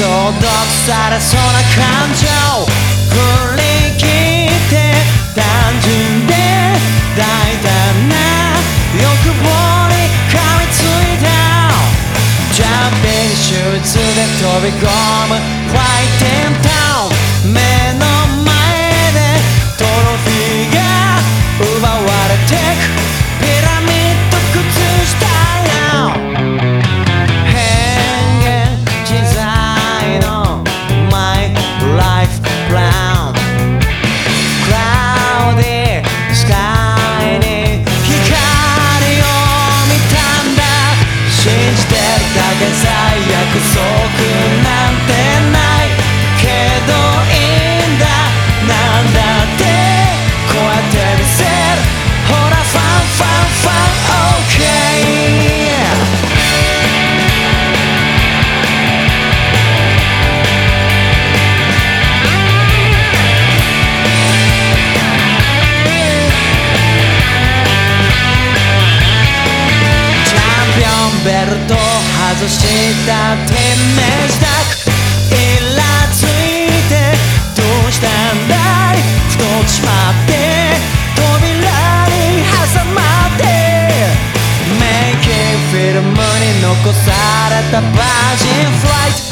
消毒されそうな感情。振り切って単純で大胆な欲望に噛みついた。ジャンピングシューズで飛び込む。ファイテンタイムルト外した天命したくイラついてどうしたんだい?太っちまって扉に挟まってメイキンフィルムに残されたバージンフライト。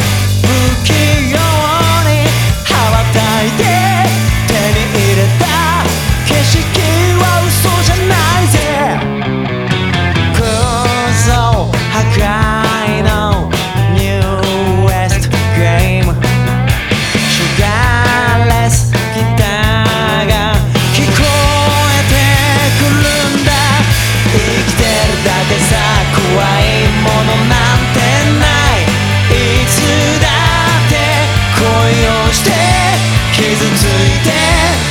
して傷ついて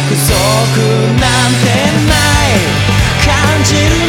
約束なんてない。感じる